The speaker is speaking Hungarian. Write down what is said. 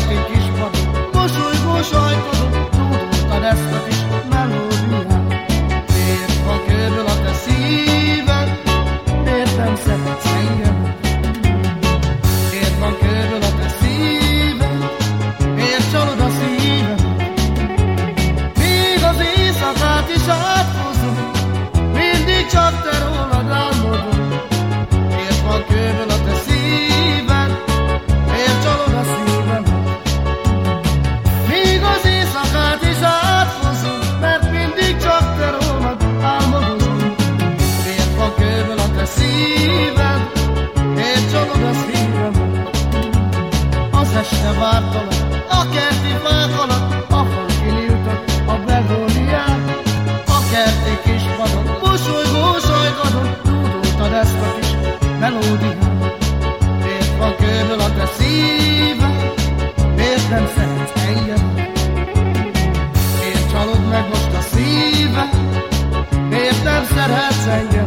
estén kispadon, mosolygó sajtadon, tudtad ezt a kis melódiát. Miért van körül a te szíved, miért szeretsz engem? Miért van körül a te szíved, miért csalod a szíved? Még az éjszakát is áthozom, mindig csak te de vártalak, a kerti fák alatt, a fonkili utak, a bególiák, a kerti kis padon, mosolygó sajgadon, tudultad ezt a kis melódiát. Miért van kőből a te szíved, miért nem szeretsz engem? Miért csalod meg most a szíved, miért nem szeretsz engem?